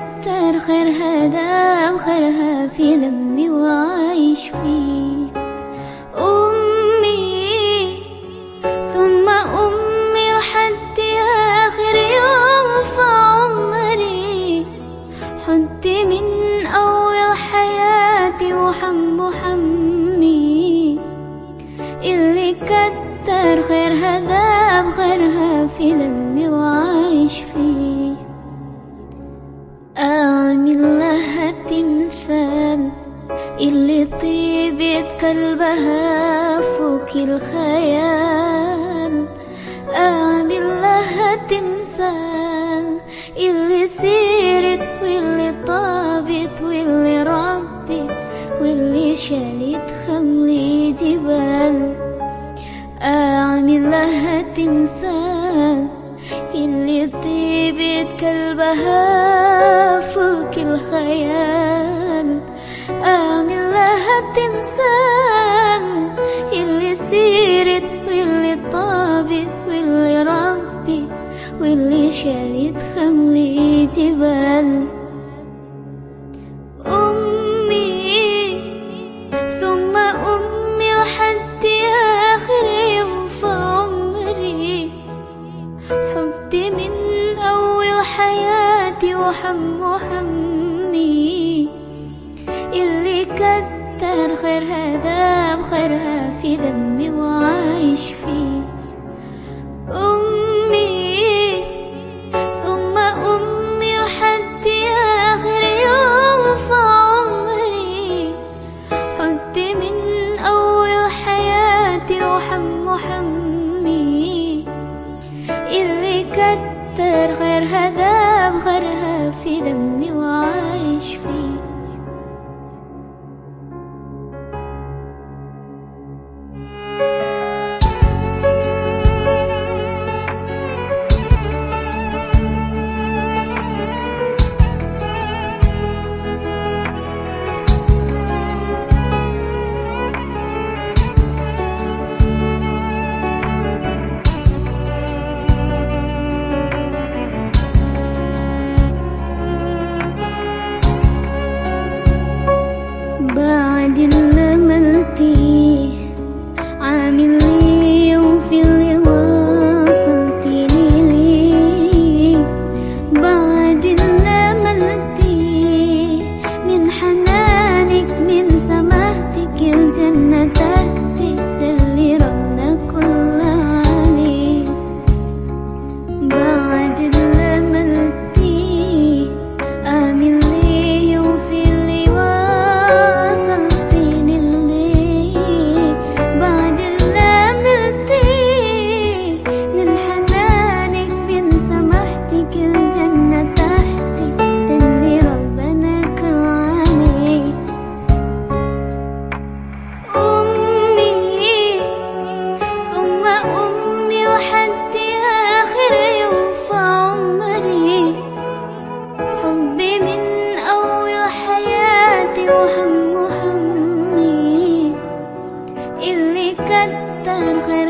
كتر خيرها دام خيرها في ذنبي وعايش فيه أمي. ثم أمي لحد آخر يوم في عمري. حدي من أول حياتي وحم حمي. اللي كتر خيرها دام خيرها في ذنبي وعايش تمثال اللي طيبة قلبها فوق الخيال. أعمل لها تمثال اللي سيرت واللي طابت واللي ربت واللي شالت خمل جبال. أعمل لها تمثال اللي طيبة قلبها فوق الخيال. حبي من أول حياتي وحم حمي اللي كتر خيرها دام اللي بعد لملتي عندي وهم همي اللي كتر خير